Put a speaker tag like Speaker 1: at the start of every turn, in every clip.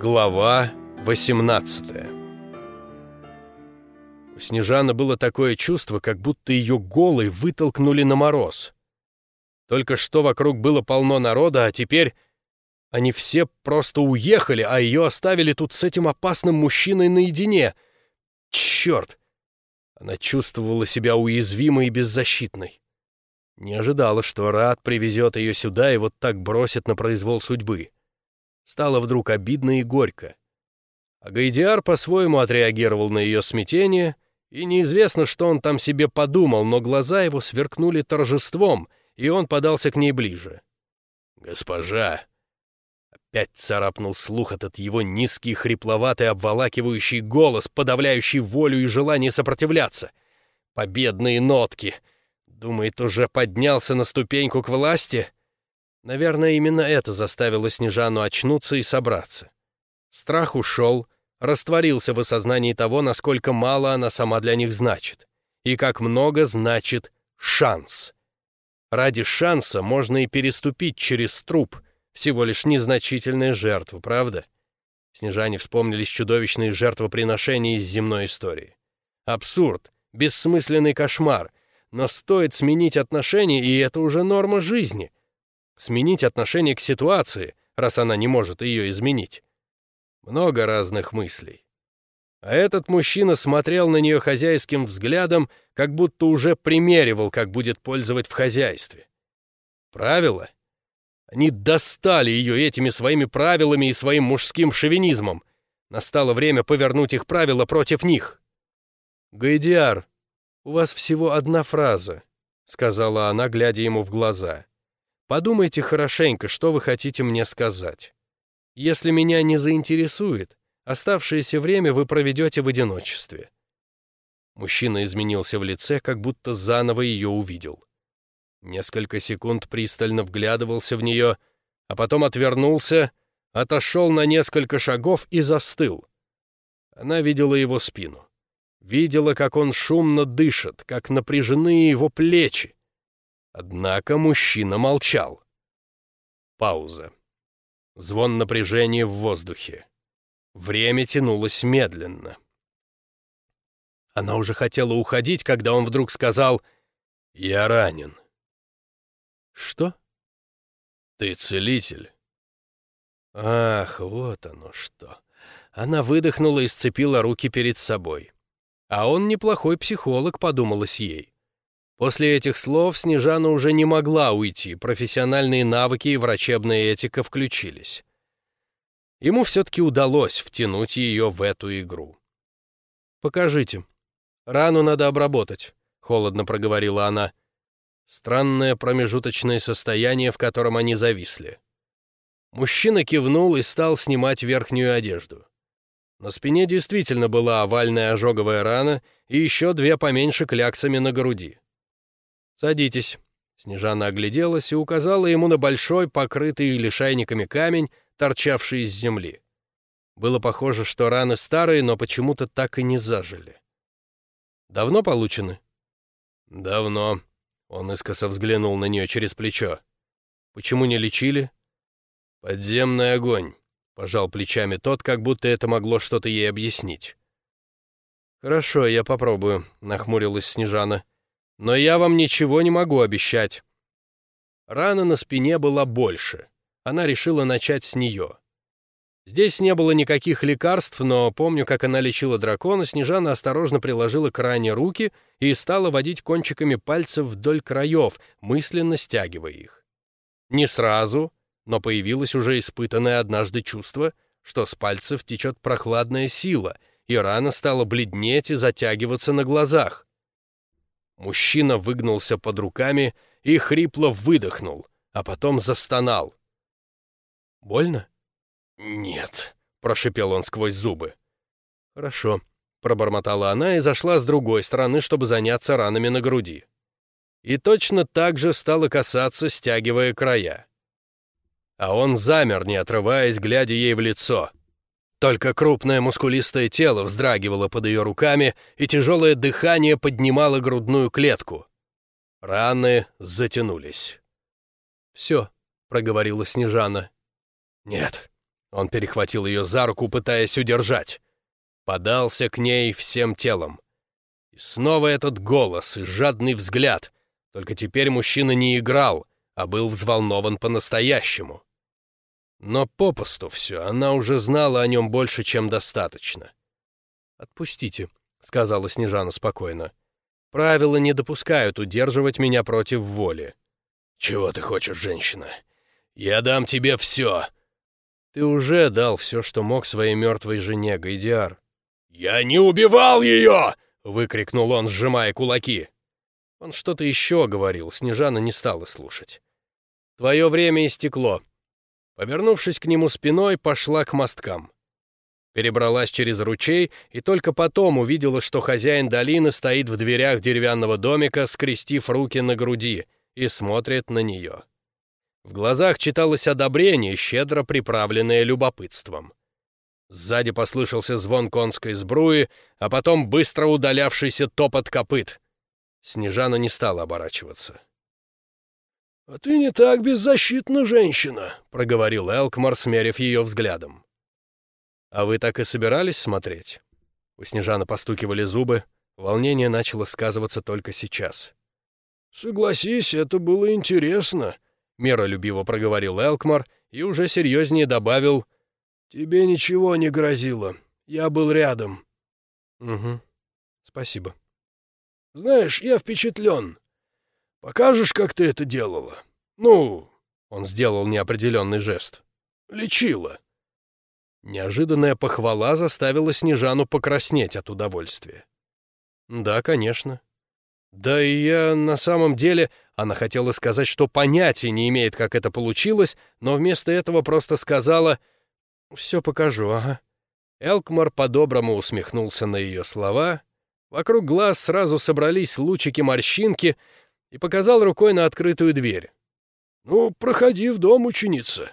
Speaker 1: Глава 18 У Снежаны было такое чувство, как будто ее голой вытолкнули на мороз. Только что вокруг было полно народа, а теперь они все просто уехали, а ее оставили тут с этим опасным мужчиной наедине. Черт! Она чувствовала себя уязвимой и беззащитной. Не ожидала, что Рад привезет ее сюда и вот так бросит на произвол судьбы. Стало вдруг обидно и горько. А Гайдиар по-своему отреагировал на ее смятение, и неизвестно, что он там себе подумал, но глаза его сверкнули торжеством, и он подался к ней ближе. «Госпожа!» Опять царапнул слух этот его низкий, хрипловатый, обволакивающий голос, подавляющий волю и желание сопротивляться. Победные нотки. Думает, уже поднялся на ступеньку к власти? Наверное, именно это заставило Снежану очнуться и собраться. Страх ушел, растворился в осознании того, насколько мало она сама для них значит, и как много значит шанс. Ради шанса можно и переступить через труп, всего лишь незначительная жертва, правда? Снежане вспомнились чудовищные жертвоприношения из земной истории. Абсурд, бессмысленный кошмар, но стоит сменить отношение, и это уже норма жизни — сменить отношение к ситуации, раз она не может ее изменить. Много разных мыслей. А этот мужчина смотрел на нее хозяйским взглядом, как будто уже примеривал, как будет пользовать в хозяйстве. Правила? Они достали ее этими своими правилами и своим мужским шовинизмом. Настало время повернуть их правила против них. «Гайдиар, у вас всего одна фраза», — сказала она, глядя ему в глаза. Подумайте хорошенько, что вы хотите мне сказать. Если меня не заинтересует, оставшееся время вы проведете в одиночестве». Мужчина изменился в лице, как будто заново ее увидел. Несколько секунд пристально вглядывался в нее, а потом отвернулся, отошел на несколько шагов и застыл. Она видела его спину. Видела, как он шумно дышит, как напряжены его плечи. Однако мужчина молчал. Пауза. Звон напряжения в воздухе. Время тянулось медленно. Она уже хотела уходить, когда он вдруг сказал «Я ранен». «Что?» «Ты целитель». Ах, вот оно что. Она выдохнула и сцепила руки перед собой. А он неплохой психолог, подумалось ей. После этих слов Снежана уже не могла уйти, профессиональные навыки и врачебная этика включились. Ему все-таки удалось втянуть ее в эту игру. «Покажите. Рану надо обработать», — холодно проговорила она. Странное промежуточное состояние, в котором они зависли. Мужчина кивнул и стал снимать верхнюю одежду. На спине действительно была овальная ожоговая рана и еще две поменьше кляксами на груди. «Садитесь». Снежана огляделась и указала ему на большой, покрытый лишайниками камень, торчавший из земли. Было похоже, что раны старые, но почему-то так и не зажили. «Давно получены?» «Давно», — он искоса взглянул на нее через плечо. «Почему не лечили?» «Подземный огонь», — пожал плечами тот, как будто это могло что-то ей объяснить. «Хорошо, я попробую», — нахмурилась Снежана. Но я вам ничего не могу обещать. Рана на спине была больше. Она решила начать с нее. Здесь не было никаких лекарств, но помню, как она лечила дракона, Снежана осторожно приложила к ране руки и стала водить кончиками пальцев вдоль краев, мысленно стягивая их. Не сразу, но появилось уже испытанное однажды чувство, что с пальцев течет прохладная сила, и рана стала бледнеть и затягиваться на глазах. Мужчина выгнулся под руками и хрипло выдохнул, а потом застонал. «Больно?» «Нет», — прошипел он сквозь зубы. «Хорошо», — пробормотала она и зашла с другой стороны, чтобы заняться ранами на груди. И точно так же стала касаться, стягивая края. А он замер, не отрываясь, глядя ей в лицо. Только крупное мускулистое тело вздрагивало под ее руками, и тяжелое дыхание поднимало грудную клетку. Раны затянулись. «Все», — проговорила Снежана. «Нет», Он перехватил ее за руку, пытаясь удержать. Подался к ней всем телом. И снова этот голос и жадный взгляд. Только теперь мужчина не играл, а был взволнован по-настоящему. Но попусту все, она уже знала о нем больше, чем достаточно. «Отпустите», — сказала Снежана спокойно. «Правила не допускают удерживать меня против воли».
Speaker 2: «Чего ты хочешь, женщина? Я дам тебе все!»
Speaker 1: «Ты уже дал все, что мог своей мертвой жене, Гайдиар».
Speaker 2: «Я не убивал ее!» — выкрикнул он, сжимая кулаки.
Speaker 1: Он что-то еще говорил, Снежана не стала слушать. «Твое время истекло». Повернувшись к нему спиной, пошла к мосткам. Перебралась через ручей и только потом увидела, что хозяин долины стоит в дверях деревянного домика, скрестив руки на груди, и смотрит на нее. В глазах читалось одобрение, щедро приправленное любопытством. Сзади послышался звон конской сбруи, а потом быстро удалявшийся топот копыт. Снежана не стала оборачиваться.
Speaker 2: «А ты не так беззащитна, женщина», —
Speaker 1: проговорил Элкмар, смерив ее взглядом. «А вы так и собирались смотреть?» У Снежаны постукивали зубы, волнение начало сказываться только сейчас.
Speaker 2: «Согласись, это было интересно», — миролюбиво проговорил Элкмар и уже серьезнее добавил, «Тебе ничего не грозило, я был рядом».
Speaker 1: «Угу, спасибо».
Speaker 2: «Знаешь, я впечатлен. Покажешь, как ты это делала? Ну...»
Speaker 1: Он сделал неопределенный жест.
Speaker 2: «Лечила».
Speaker 1: Неожиданная похвала заставила Снежану покраснеть от удовольствия. «Да, конечно. Да и я на самом деле...» Она хотела сказать, что понятия не имеет, как это получилось, но вместо этого просто сказала «Все покажу, ага». Элкмар по-доброму усмехнулся на ее слова. Вокруг глаз сразу собрались лучики-морщинки и показал рукой на открытую дверь.
Speaker 2: «Ну, проходи в дом, ученица».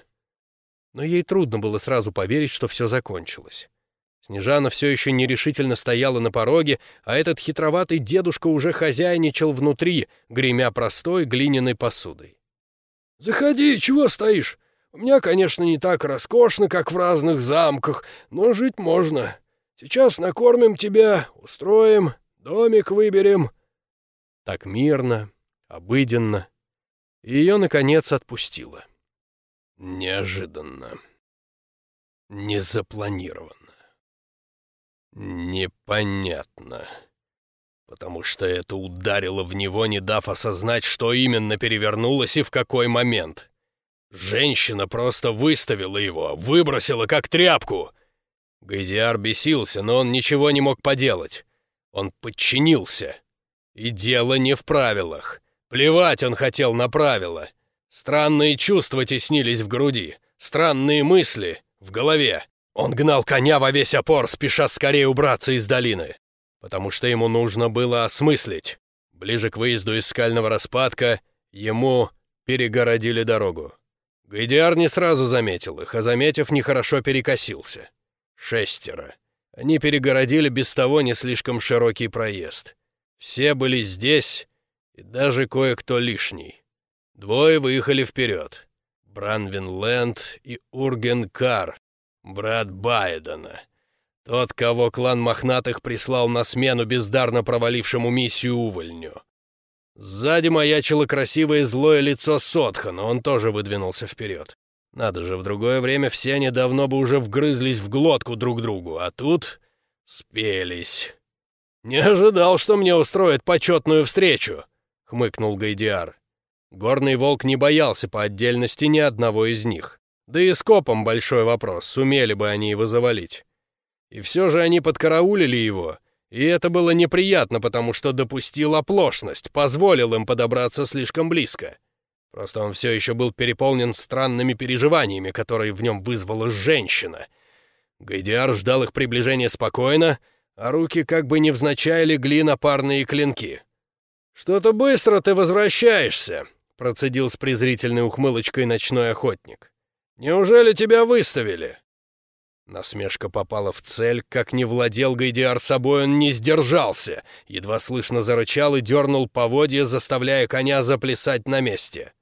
Speaker 1: Но ей трудно было сразу поверить, что все закончилось. Снежана все еще нерешительно стояла на пороге, а этот хитроватый дедушка уже хозяйничал внутри, гремя простой глиняной посудой.
Speaker 2: «Заходи, чего стоишь? У меня, конечно, не так роскошно, как в разных замках, но жить можно. Сейчас накормим тебя, устроим, домик выберем».
Speaker 1: Так мирно, обыденно. Ее, наконец, отпустило.
Speaker 2: Неожиданно. Незапланированно. Непонятно. Потому что это ударило в него, не дав осознать, что именно перевернулось и в какой момент. Женщина просто выставила его, выбросила как тряпку. Гайдиар бесился, но он ничего не мог поделать. Он подчинился. И дело не в правилах. Плевать он хотел на правила. Странные чувства теснились в груди, странные мысли в голове. Он гнал коня во весь опор, спеша скорее убраться из долины, потому что ему нужно было осмыслить. Ближе к выезду из скального распадка ему перегородили дорогу. Гайдиар не сразу заметил их, а заметив, нехорошо перекосился. Шестеро. Они перегородили без того не слишком широкий проезд. Все были здесь, и даже кое-кто лишний. Двое выехали вперед. Бранвин Лэнд и Урген Кар, брат Байдена. Тот, кого клан Мохнатых прислал на смену бездарно провалившему миссию увольню. Сзади маячило красивое злое лицо Сотха, но он тоже выдвинулся вперед. Надо же, в другое время все они давно бы уже вгрызлись в глотку друг другу, а тут спелись. «Не ожидал, что мне устроят почетную встречу», — хмыкнул Гайдиар. Горный волк не боялся по отдельности ни одного из них. Да и скопом большой вопрос, сумели бы они его завалить. И все же они подкараулили его, и это было неприятно, потому что допустил оплошность, позволил им подобраться слишком близко. Просто он все еще был переполнен странными переживаниями, которые в нем вызвала женщина. Гайдиар ждал их приближения спокойно, а руки как бы невзначай легли на парные клинки. «Что-то быстро ты возвращаешься», — процедил с презрительной ухмылочкой ночной охотник. Неужели тебя выставили?» Насмешка попала в цель, как не владел Гайдиар собой, он не сдержался, едва слышно зарычал и дернул поводья, заставляя коня заплясать на месте.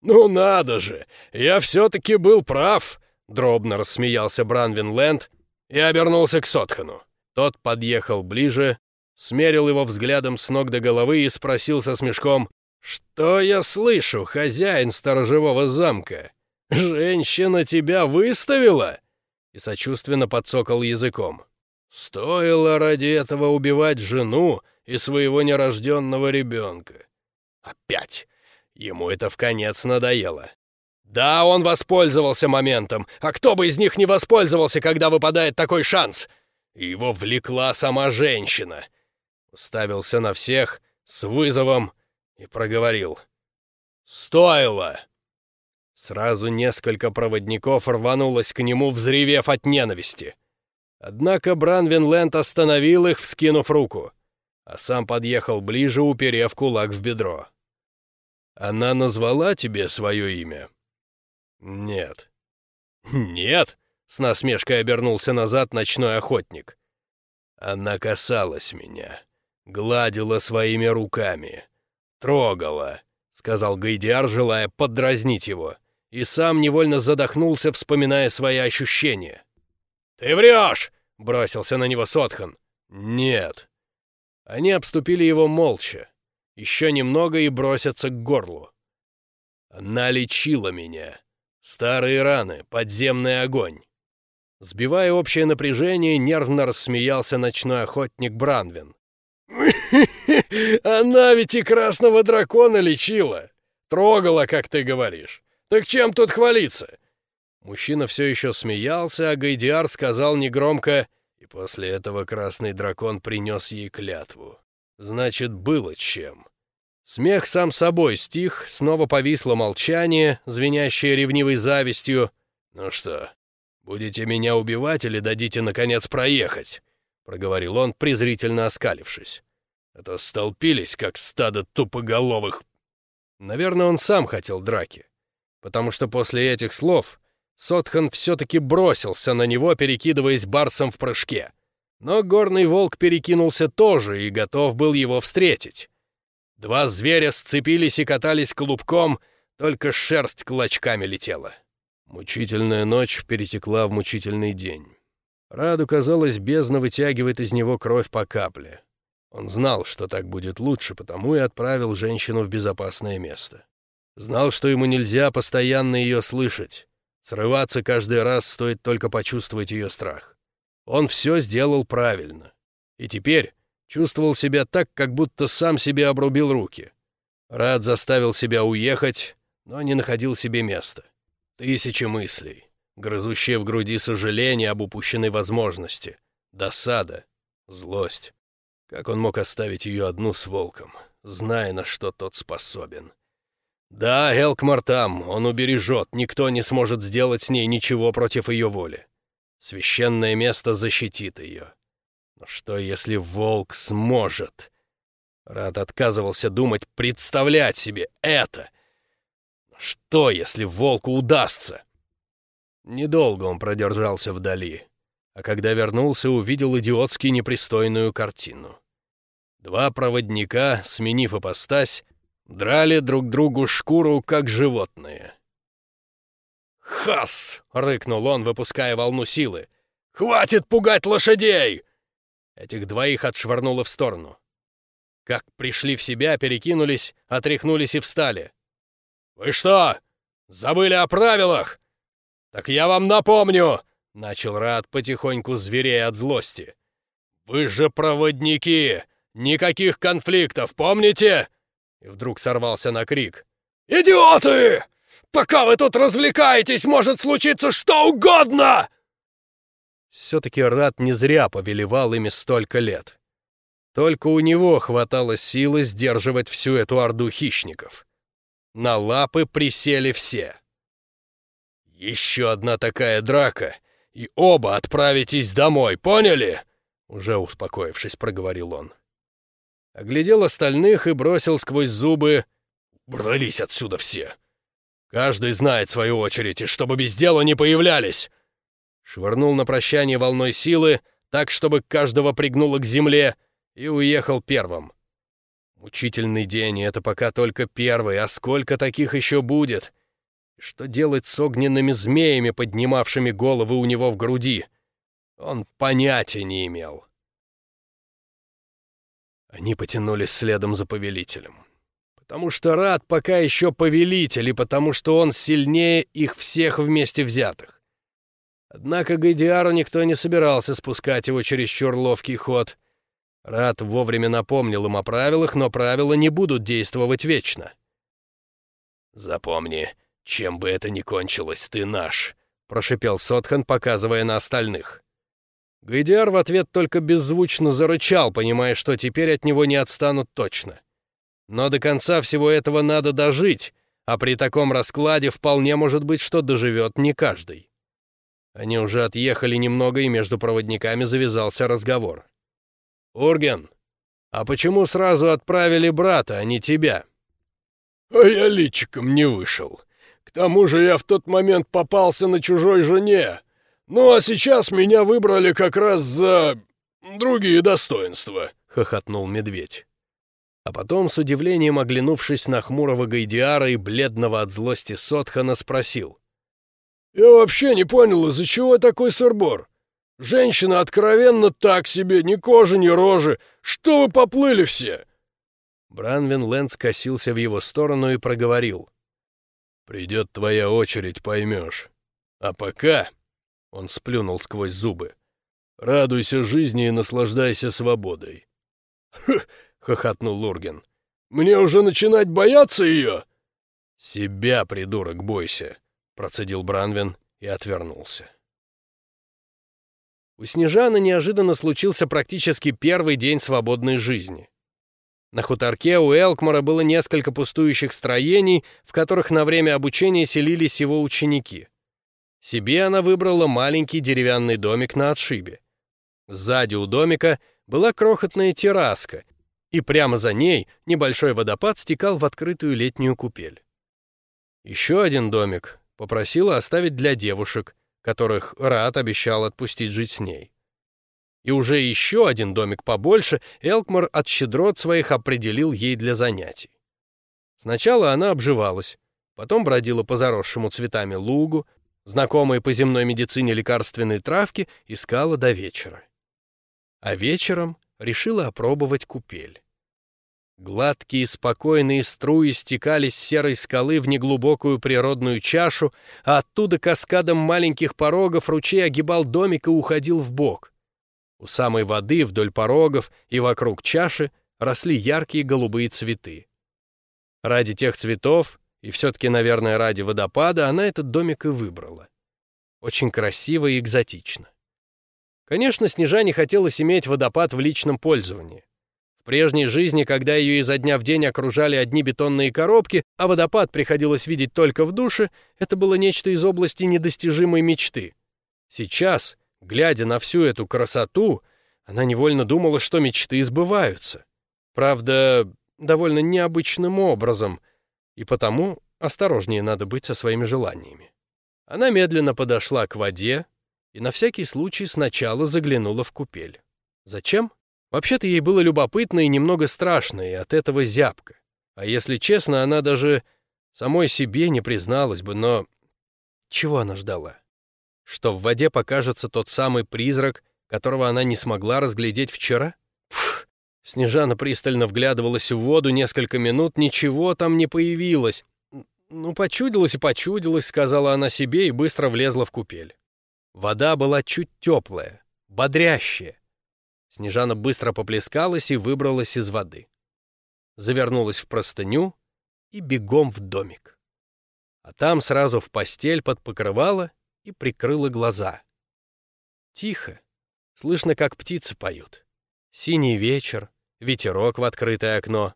Speaker 2: «Ну надо же! Я все-таки был прав!»
Speaker 1: дробно рассмеялся Бранвин Лэнд и обернулся к Сотхану. Тот подъехал ближе, смерил его взглядом с ног до головы и спросил со смешком, «Что я слышу, хозяин сторожевого замка? Женщина тебя выставила?» И сочувственно подсокал языком. «Стоило ради этого убивать жену и своего нерожденного ребенка. Опять! Ему это в конец надоело. Да, он воспользовался моментом, а кто бы из них не воспользовался, когда выпадает такой шанс? Его влекла сама женщина. Уставился на всех с вызовом и проговорил. «Стоило!» Сразу несколько проводников рванулось к нему, взревев от ненависти. Однако Бранвин Лэнд остановил их, вскинув руку, а сам подъехал ближе, уперев кулак в бедро. «Она назвала тебе свое имя?» «Нет». «Нет?» — с насмешкой обернулся назад ночной охотник. «Она касалась меня, гладила своими руками, трогала», — сказал Гайдиар, желая подразнить его, и сам невольно задохнулся, вспоминая свои ощущения. «Ты врешь!» — бросился на него Сотхан. «Нет». Они обступили его молча. Еще немного и бросятся к горлу. Она лечила меня. Старые раны, подземный огонь. Сбивая общее напряжение, нервно рассмеялся ночной охотник Бранвин. «Она ведь и красного дракона лечила. Трогала, как ты говоришь. Так чем тут хвалиться?» Мужчина все еще смеялся, а Гайдиар сказал негромко, и после этого красный дракон принес ей клятву. Значит, было чем. Смех сам собой стих, снова повисло молчание, звенящее ревнивой завистью. «Ну что, будете меня убивать или дадите, наконец, проехать?» — проговорил он, презрительно оскалившись. «Это столпились, как стадо тупоголовых...» Наверное, он сам хотел драки, потому что после этих слов Сотхан все-таки бросился на него, перекидываясь барсом в прыжке. Но горный волк перекинулся тоже и готов был его встретить. Два зверя сцепились и катались клубком, только шерсть клочками летела. Мучительная ночь перетекла в мучительный день. Раду, казалось, бездна вытягивает из него кровь по капле. Он знал, что так будет лучше, потому и отправил женщину в безопасное место. Знал, что ему нельзя постоянно ее слышать. Срываться каждый раз стоит только почувствовать ее страх. Он все сделал правильно. И теперь Чувствовал себя так, как будто сам себе обрубил руки. Рад заставил себя уехать, но не находил себе места. Тысячи мыслей, грызущие в груди сожаление об упущенной возможности, досада, злость. Как он мог оставить ее одну с волком, зная, на что тот способен? Да, Элкмар там, он убережет, никто не сможет сделать с ней ничего против ее воли. Священное место защитит ее. Но что, если волк сможет? Рад отказывался думать, представлять себе это. Что, если волку удастся? Недолго он продержался вдали, а когда вернулся, увидел идиотски непристойную картину. Два проводника, сменив ипостась, драли друг другу шкуру, как животные. «Хас!» — рыкнул он, выпуская волну силы. «Хватит пугать лошадей! Этих двоих отшвырнуло в сторону. Как пришли в себя, перекинулись, отряхнулись и встали. «Вы что, забыли о правилах? Так я вам напомню!» — начал Рад потихоньку зверея от злости. «Вы же проводники! Никаких конфликтов, помните?» И вдруг сорвался на крик. «Идиоты! Пока вы тут развлекаетесь, может случиться что угодно!» Все-таки Рат не зря повелевал ими столько лет. Только у него хватало силы сдерживать всю эту орду хищников. На лапы присели все. «Еще одна такая драка, и оба отправитесь домой, поняли?» Уже успокоившись, проговорил он. Оглядел остальных и бросил сквозь зубы «Брались отсюда все! Каждый знает свою очередь, и чтобы без дела не появлялись!» швырнул на прощание волной силы, так, чтобы каждого пригнуло к земле, и уехал первым. Мучительный день, и это пока только первый, а сколько таких еще будет? Что делать с огненными змеями, поднимавшими головы у него в груди? Он понятия не имел. Они потянулись следом за повелителем. Потому что Рад пока еще повелитель, и потому что он сильнее их всех вместе взятых. Однако Гайдиару никто не собирался спускать его через ловкий ход. Рад вовремя напомнил им о правилах, но правила не будут действовать вечно. «Запомни, чем бы это ни кончилось, ты наш», — прошипел Сотхан, показывая на остальных. Гайдиар в ответ только беззвучно зарычал, понимая, что теперь от него не отстанут точно. Но до конца всего этого надо дожить, а при таком раскладе вполне может быть, что доживет не каждый. Они уже отъехали немного, и между проводниками завязался разговор. «Урген, а почему сразу отправили брата, а не тебя?»
Speaker 2: «А я личиком не вышел. К тому же я в тот момент попался на чужой жене. Ну а сейчас меня выбрали как раз за... другие достоинства», — хохотнул медведь.
Speaker 1: А потом, с удивлением оглянувшись на хмурого Гайдиара и бледного от злости Сотхана, спросил.
Speaker 2: «Я вообще не понял, из-за чего такой сырбор? Женщина откровенно так себе, ни кожи, ни рожи. Что вы поплыли все?»
Speaker 1: Бранвин Лэнд скосился в его сторону и проговорил.
Speaker 2: «Придет твоя очередь, поймешь. А пока...» — он сплюнул сквозь зубы. «Радуйся жизни и наслаждайся свободой». «Хх!» — хохотнул Лурген. «Мне уже начинать бояться ее?»
Speaker 1: «Себя, придурок, бойся!» — процедил Бранвин и отвернулся. У Снежана неожиданно случился практически первый день свободной жизни. На хуторке у Элкмара было несколько пустующих строений, в которых на время обучения селились его ученики. Себе она выбрала маленький деревянный домик на отшибе. Сзади у домика была крохотная терраска, и прямо за ней небольшой водопад стекал в открытую летнюю купель. Еще один домик попросила оставить для девушек, которых Рат обещал отпустить жить с ней. И уже еще один домик побольше Элкмар от щедрот своих определил ей для занятий. Сначала она обживалась, потом бродила по заросшему цветами лугу, знакомые по земной медицине лекарственные травки искала до вечера. А вечером решила опробовать купель. Гладкие спокойные струи стекали с серой скалы в неглубокую природную чашу, а оттуда каскадом маленьких порогов ручей огибал домик и уходил в бок. У самой воды вдоль порогов и вокруг чаши росли яркие голубые цветы. Ради тех цветов, и все-таки, наверное, ради водопада, она этот домик и выбрала. Очень красиво и экзотично. Конечно, Снежане хотелось иметь водопад в личном пользовании. В прежней жизни, когда ее изо дня в день окружали одни бетонные коробки, а водопад приходилось видеть только в душе, это было нечто из области недостижимой мечты. Сейчас, глядя на всю эту красоту, она невольно думала, что мечты сбываются. Правда, довольно необычным образом, и потому осторожнее надо быть со своими желаниями. Она медленно подошла к воде и на всякий случай сначала заглянула в купель. Зачем? Вообще-то ей было любопытно и немного страшно, и от этого зябко. А если честно, она даже самой себе не призналась бы, но... Чего она ждала? Что в воде покажется тот самый призрак, которого она не смогла разглядеть вчера? Снежана пристально вглядывалась в воду несколько минут, ничего там не появилось. «Ну, почудилась и почудилась», — сказала она себе и быстро влезла в купель. Вода была чуть теплая, бодрящая, Снежана быстро поплескалась и выбралась из воды. Завернулась в простыню и бегом в домик. А там сразу в постель под покрывало и прикрыла глаза. Тихо. Слышно, как птицы поют. Синий вечер, ветерок в открытое окно.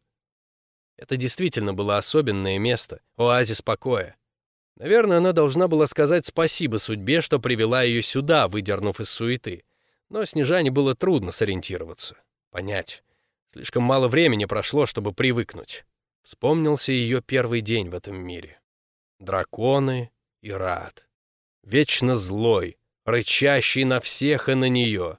Speaker 1: Это действительно было особенное место, оазис покоя. Наверное, она должна была сказать спасибо судьбе, что привела ее сюда, выдернув из суеты. Но Снежане было трудно сориентироваться, понять. Слишком мало времени прошло, чтобы привыкнуть. Вспомнился ее первый день в этом мире. Драконы и рад. Вечно злой, рычащий на всех и на нее.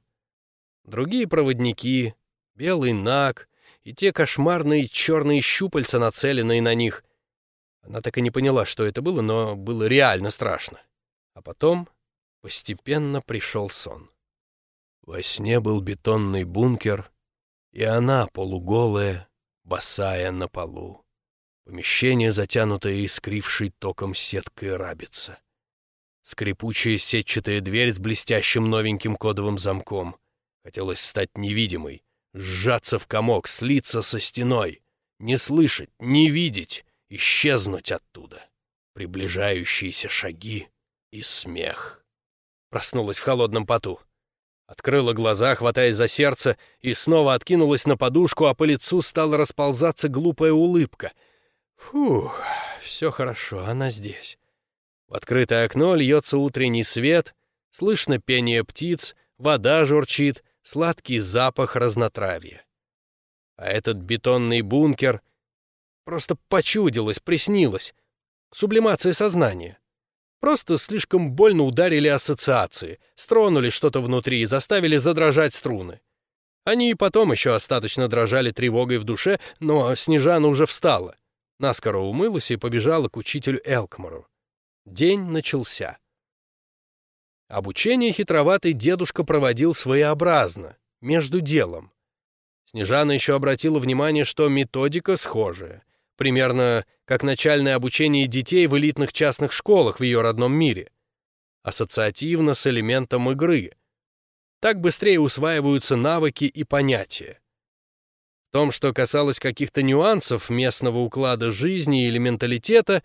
Speaker 1: Другие проводники, белый наг и те кошмарные черные щупальца, нацеленные на них. Она так и не поняла, что это было, но было реально страшно. А потом постепенно пришел сон. Во сне был бетонный бункер, и она, полуголая, босая на полу. Помещение, затянутое искрившей током сеткой рабица. Скрипучая сетчатая дверь с блестящим новеньким кодовым замком. Хотелось стать невидимой, сжаться в комок, слиться со стеной, не слышать, не видеть, исчезнуть оттуда. Приближающиеся шаги и смех. Проснулась в холодном поту. Открыла глаза, хватаясь за сердце, и снова откинулась на подушку, а по лицу стала расползаться глупая улыбка. Фух, все хорошо, она здесь. В открытое окно льется утренний свет, слышно пение птиц, вода журчит, сладкий запах разнотравья. А этот бетонный бункер просто почудилось, приснилось. Сублимация сознания. Просто слишком больно ударили ассоциации, стронули что-то внутри и заставили задрожать струны. Они и потом еще остаточно дрожали тревогой в душе, но Снежана уже встала. Наскоро умылась и побежала к учителю Элкмору. День начался. Обучение хитроватый дедушка проводил своеобразно, между делом. Снежана еще обратила внимание, что методика схожая примерно как начальное обучение детей в элитных частных школах в ее родном мире. Ассоциативно с элементом игры. Так быстрее усваиваются навыки и понятия. В том, что касалось каких-то нюансов местного уклада жизни или менталитета,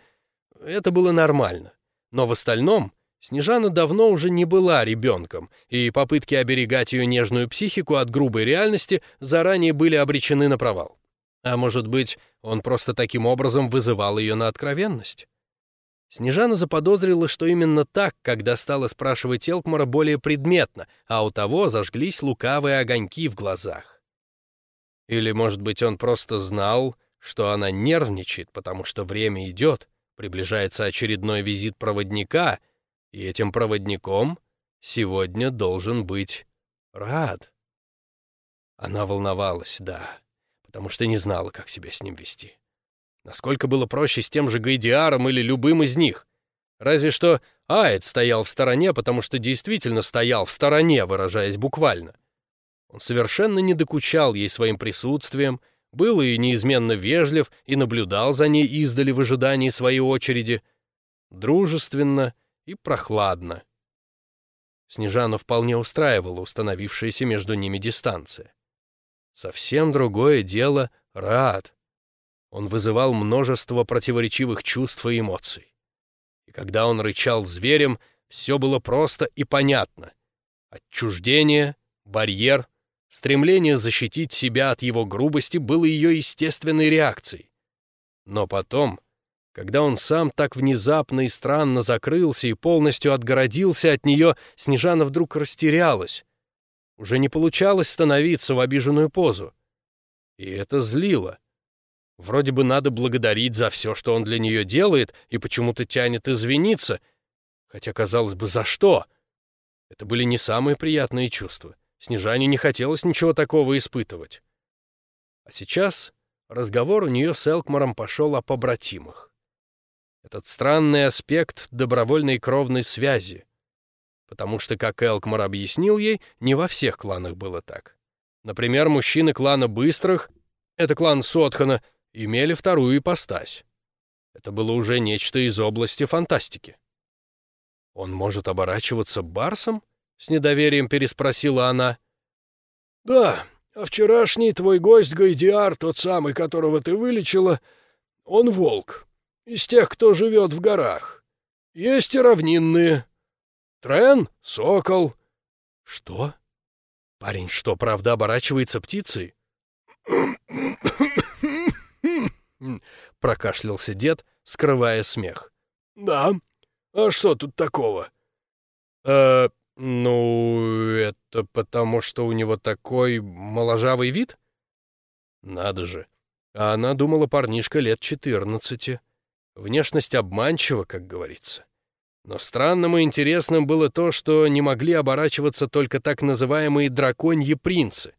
Speaker 1: это было нормально. Но в остальном Снежана давно уже не была ребенком, и попытки оберегать ее нежную психику от грубой реальности заранее были обречены на провал. А может быть, он просто таким образом вызывал ее на откровенность? Снежана заподозрила, что именно так, когда стала спрашивать Элкмара более предметно, а у того зажглись лукавые огоньки в глазах. Или, может быть, он просто знал, что она нервничает, потому что время идет, приближается очередной визит проводника, и этим проводником сегодня должен быть Рад. Она волновалась, да потому что не знала, как себя с ним вести. Насколько было проще с тем же Гайдиаром или любым из них. Разве что Аэт стоял в стороне, потому что действительно стоял в стороне, выражаясь буквально. Он совершенно не докучал ей своим присутствием, был и неизменно вежлив, и наблюдал за ней издали в ожидании своей очереди, дружественно и прохладно. Снежану вполне устраивала установившаяся между ними дистанция. Совсем другое дело — Рад. Он вызывал множество противоречивых чувств и эмоций. И когда он рычал зверем, все было просто и понятно. Отчуждение, барьер, стремление защитить себя от его грубости было ее естественной реакцией. Но потом, когда он сам так внезапно и странно закрылся и полностью отгородился от нее, Снежана вдруг растерялась, уже не получалось становиться в обиженную позу. И это злило. Вроде бы надо благодарить за все, что он для нее делает, и почему-то тянет извиниться. Хотя, казалось бы, за что? Это были не самые приятные чувства. Снежане не хотелось ничего такого испытывать. А сейчас разговор у нее с Элкмаром пошел о побратимах. Этот странный аспект добровольной кровной связи — потому что, как Элкмар объяснил ей, не во всех кланах было так. Например, мужчины клана Быстрых, это клан Сотхана, имели вторую ипостась. Это было уже нечто из области фантастики. «Он может оборачиваться барсом?» — с недоверием переспросила она. «Да, а вчерашний твой гость Гайдиар, тот самый, которого ты вылечила, он волк, из тех, кто живет в горах. Есть и равнинные, Трен, сокол. Что? Парень что, правда оборачивается птицей? Прокашлялся дед, скрывая смех. Да. А что тут такого? Э, ну, это потому, что у него такой моложавый вид? Надо же. А она думала, парнишка лет четырнадцати. Внешность обманчива, как говорится. Но странным и интересным было то, что не могли оборачиваться только так называемые драконьи принцы.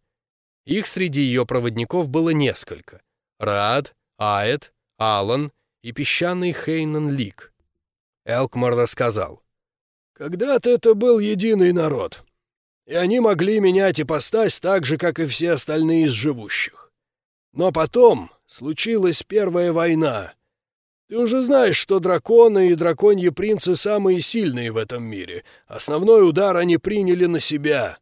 Speaker 1: Их среди ее проводников было несколько. Раад, Аэт, Алан и песчаный Хейнен-Лик. Элкмар рассказал.
Speaker 2: «Когда-то это был единый народ, и они могли менять ипостась так же, как и все остальные из живущих. Но потом случилась Первая война. Ты уже знаешь, что драконы и драконьи принцы самые сильные в этом мире. Основной удар они приняли на себя.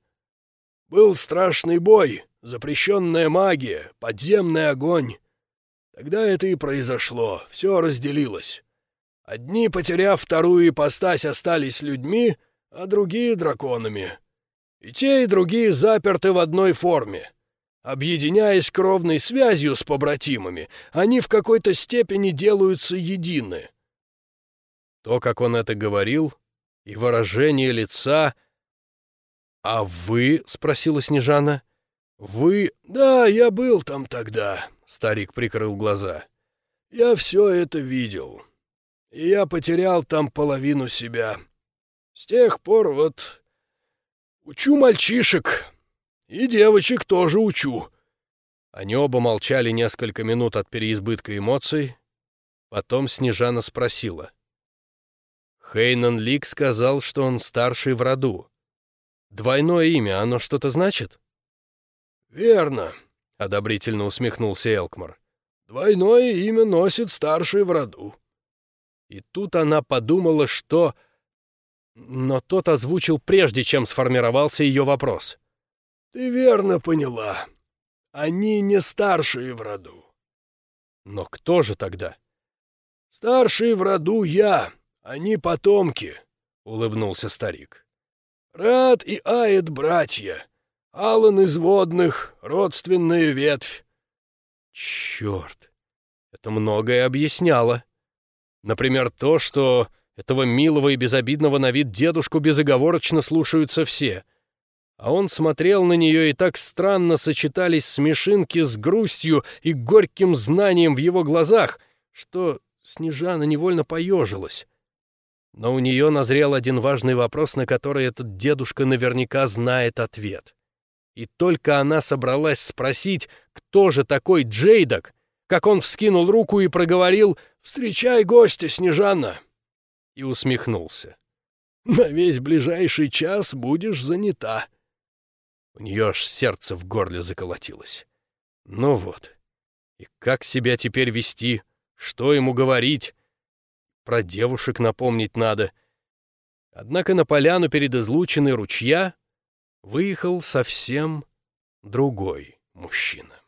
Speaker 2: Был страшный бой, запрещенная магия, подземный огонь. Тогда это и произошло, все разделилось. Одни, потеряв вторую ипостась, остались людьми, а другие — драконами. И те, и другие заперты в одной форме. Объединяясь кровной связью с побратимами, они в какой-то степени делаются едины.
Speaker 1: То, как он это говорил, и выражение лица... «А вы?» — спросила Снежана. «Вы...»
Speaker 2: «Да, я был там тогда», — старик прикрыл глаза. «Я все это видел. И я потерял там половину себя. С тех пор вот Учу мальчишек. И девочек тоже учу».
Speaker 1: Они оба молчали несколько минут от переизбытка эмоций. Потом Снежана спросила. Хейнан Лик сказал, что он старший в роду. Двойное имя, оно что-то значит?
Speaker 2: «Верно», —
Speaker 1: одобрительно усмехнулся Элкмар.
Speaker 2: «Двойное имя носит старший в роду».
Speaker 1: И тут она подумала, что но тот озвучил прежде, чем сформировался ее вопрос.
Speaker 2: «Ты верно поняла. Они не старшие в роду».
Speaker 1: «Но кто же тогда?»
Speaker 2: «Старший в роду я, они потомки», — улыбнулся старик. «Рад и Аэт братья, Алан из водных, родственная ветвь».
Speaker 1: «Черт, это многое объясняло. Например, то, что этого милого и безобидного на вид дедушку безоговорочно слушаются все. А он смотрел на нее, и так странно сочетались смешинки с грустью и горьким знанием в его глазах, что Снежана невольно поежилась. Но у нее назрел один важный вопрос, на который этот дедушка наверняка знает ответ. И только она собралась спросить, кто же такой Джейдок, как он вскинул руку и проговорил «Встречай гостя, Снежана!» и усмехнулся. «На весь ближайший час будешь занята». У нее аж сердце в горле заколотилось. Ну вот. И как себя теперь вести? Что ему говорить? Про девушек напомнить надо. Однако на поляну перед излученной ручья выехал совсем другой мужчина.